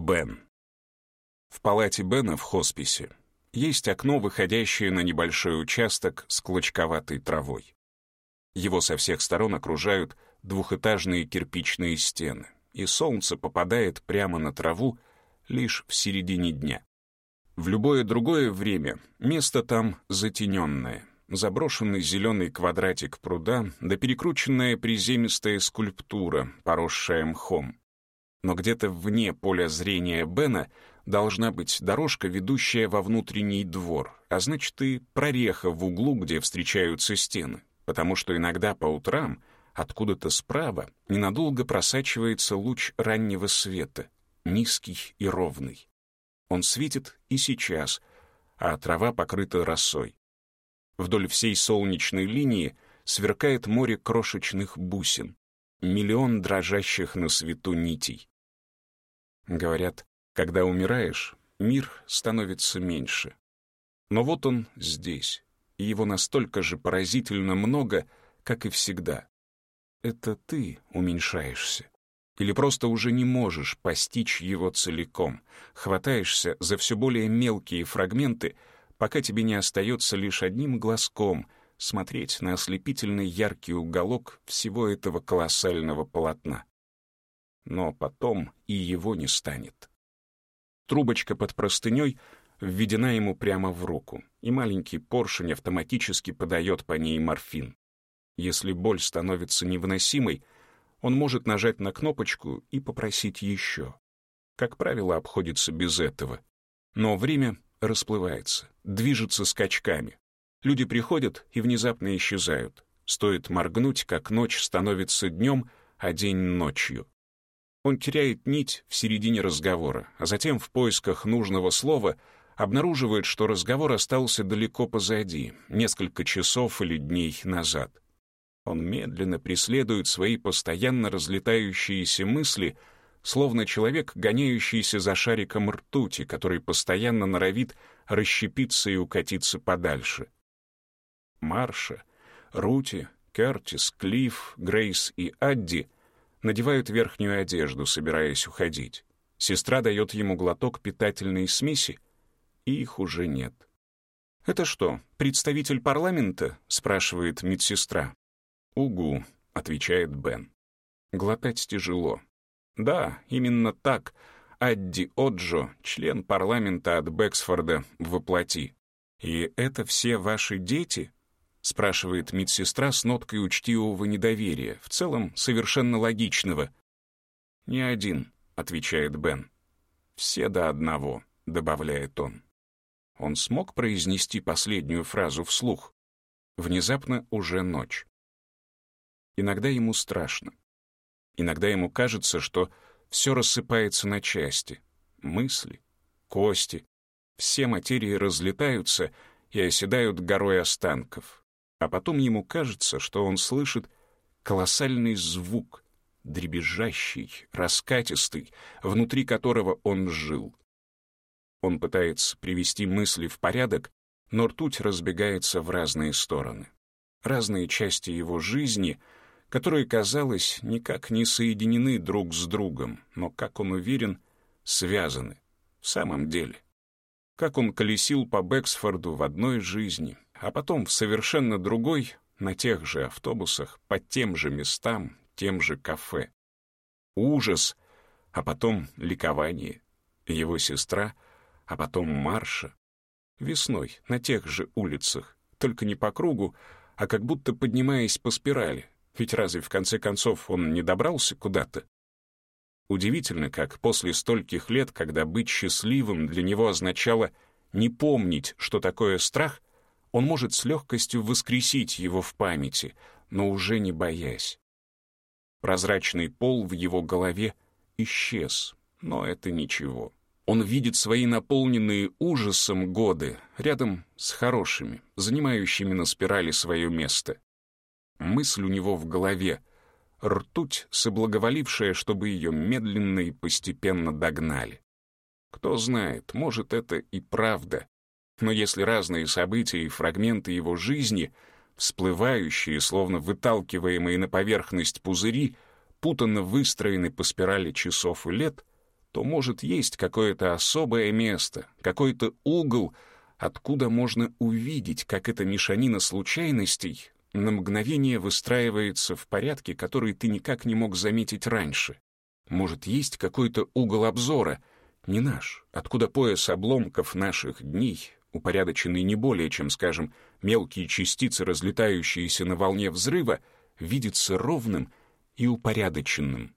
Бен. В палате Бена в хосписе есть окно, выходящее на небольшой участок с клочковатой травой. Его со всех сторон окружают двухэтажные кирпичные стены, и солнце попадает прямо на траву лишь в середине дня. В любое другое время место там затененное, заброшенный зеленый квадратик пруда да перекрученная приземистая скульптура, поросшая мхом. Но где-то вне поля зрения Бена должна быть дорожка, ведущая во внутренний двор, а значит и прореха в углу, где встречаются стены, потому что иногда по утрам откуда-то справа ненадолго просачивается луч раннего света, низкий и ровный. Он светит и сейчас, а трава покрыта росой. Вдоль всей солнечной линии сверкает море крошечных бусин, миллион дрожащих на свету нитей. Говорят, когда умираешь, мир становится меньше. Но вот он здесь, и его настолько же поразительно много, как и всегда. Это ты уменьшаешься. Или просто уже не можешь постичь его целиком, хватаешься за все более мелкие фрагменты, пока тебе не остается лишь одним глазком смотреть на ослепительный яркий уголок всего этого колоссального полотна. Но потом и его не станет. Трубочка под простыней введена ему прямо в руку, и маленький поршень автоматически подает по ней морфин. Если боль становится невыносимой, он может нажать на кнопочку и попросить еще. Как правило, обходится без этого. Но время расплывается, движется скачками. Люди приходят и внезапно исчезают. Стоит моргнуть, как ночь становится днем, а день — ночью. Он теряет нить в середине разговора, а затем в поисках нужного слова обнаруживает, что разговор остался далеко позади, несколько часов или дней назад. Он медленно преследует свои постоянно разлетающиеся мысли, словно человек, гоняющийся за шариком ртути, который постоянно норовит расщепиться и укатиться подальше. Марша, Рути, Кертис, Клифф, Грейс и Адди — надевают верхнюю одежду, собираясь уходить. Сестра дает ему глоток питательной смеси, и их уже нет. «Это что, представитель парламента?» — спрашивает медсестра. «Угу», — отвечает Бен. Глотать тяжело. «Да, именно так. Адди Оджо, член парламента от Бэксфорда, воплоти. И это все ваши дети?» — спрашивает медсестра с ноткой учтивого недоверия, в целом совершенно логичного. «Не один», — отвечает Бен. «Все до одного», — добавляет он. Он смог произнести последнюю фразу вслух. Внезапно уже ночь. Иногда ему страшно. Иногда ему кажется, что все рассыпается на части. Мысли, кости, все материи разлетаются и оседают горой останков а потом ему кажется, что он слышит колоссальный звук, дребезжащий, раскатистый, внутри которого он жил. Он пытается привести мысли в порядок, но ртуть разбегается в разные стороны. Разные части его жизни, которые, казалось, никак не соединены друг с другом, но, как он уверен, связаны в самом деле. Как он колесил по Бэксфорду в одной жизни, а потом в совершенно другой, на тех же автобусах, по тем же местам, тем же кафе. Ужас, а потом ликование. Его сестра, а потом Марша. Весной, на тех же улицах, только не по кругу, а как будто поднимаясь по спирали. Ведь разве в конце концов он не добрался куда-то? Удивительно, как после стольких лет, когда быть счастливым для него означало не помнить, что такое страх, он может с легкостью воскресить его в памяти, но уже не боясь. Прозрачный пол в его голове исчез, но это ничего. Он видит свои наполненные ужасом годы рядом с хорошими, занимающими на спирали свое место. Мысль у него в голове — ртуть, соблаговолившая, чтобы ее медленно и постепенно догнали. Кто знает, может, это и правда, но если разные события и фрагменты его жизни, всплывающие, словно выталкиваемые на поверхность пузыри, путанно выстроены по спирали часов и лет, то, может, есть какое-то особое место, какой-то угол, откуда можно увидеть, как эта мешанина случайностей на мгновение выстраивается в порядке, который ты никак не мог заметить раньше. Может, есть какой-то угол обзора, не наш, откуда пояс обломков наших дней, упорядоченный не более, чем, скажем, мелкие частицы, разлетающиеся на волне взрыва, видится ровным и упорядоченным,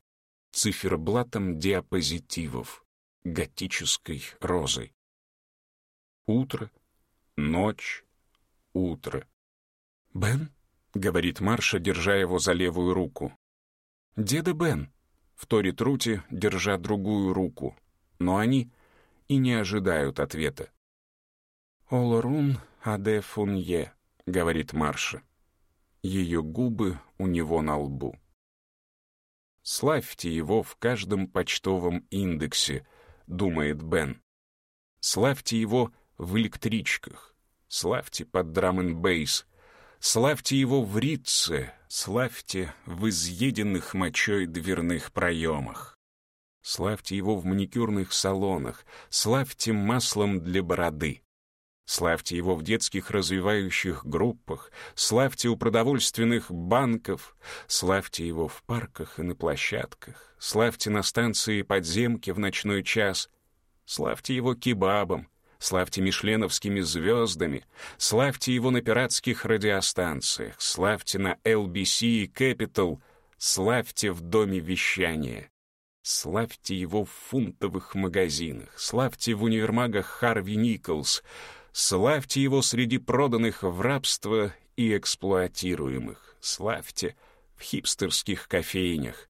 циферблатом диапозитивов, готической розой. Утро, ночь, утро. «Бен?» — говорит Марша, держа его за левую руку. «Деда Бен», — вторит Рути, держа другую руку. Но они и не ожидают ответа. «Олорун аде фунье», — говорит Марша. Ее губы у него на лбу. «Славьте его в каждом почтовом индексе», — думает Бен. «Славьте его в электричках, славьте под драм н бейс Славьте его в Ритце, славьте в изъеденных мочой дверных проемах. Славьте его в маникюрных салонах, славьте маслом для бороды. Славьте его в детских развивающих группах, славьте у продовольственных банков, славьте его в парках и на площадках, славьте на станции подземки в ночной час, славьте его кебабом, славьте мишленовскими звездами, славьте его на пиратских радиостанциях, славьте на LBC и Capital, славьте в доме вещания. Славьте его в фунтовых магазинах, славьте в универмагах Харви Николс, славьте его среди проданных в рабство и эксплуатируемых, славьте в хипстерских кофейнях,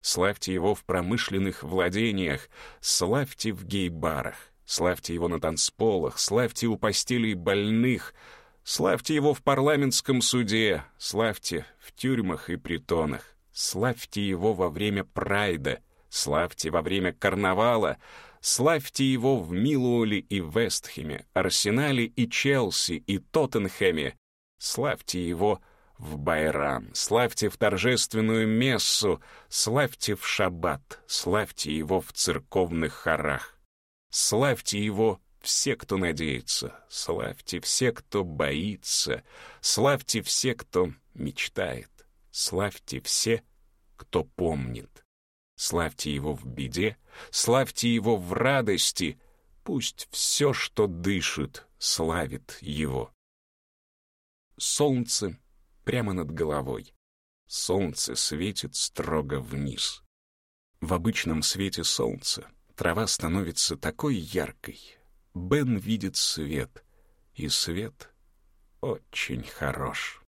славьте его в промышленных владениях, славьте в гей-барах. Славьте его на танцполах, славьте у постелей больных, славьте его в парламентском суде, славьте в тюрьмах и притонах, славьте его во время прайда, славьте во время карнавала, славьте его в Милуоле и Вестхеме, Арсенале и Челси и Тоттенхэме, славьте его в Байрам, славьте в торжественную мессу, славьте в шаббат, славьте его в церковных хорах. Славьте его все, кто надеется, славьте все, кто боится, славьте все, кто мечтает, славьте все, кто помнит. Славьте его в беде, славьте его в радости, пусть все, что дышит, славит его. Солнце прямо над головой. Солнце светит строго вниз. В обычном свете солнца Трава становится такой яркой. Бен видит свет, и свет очень хорош.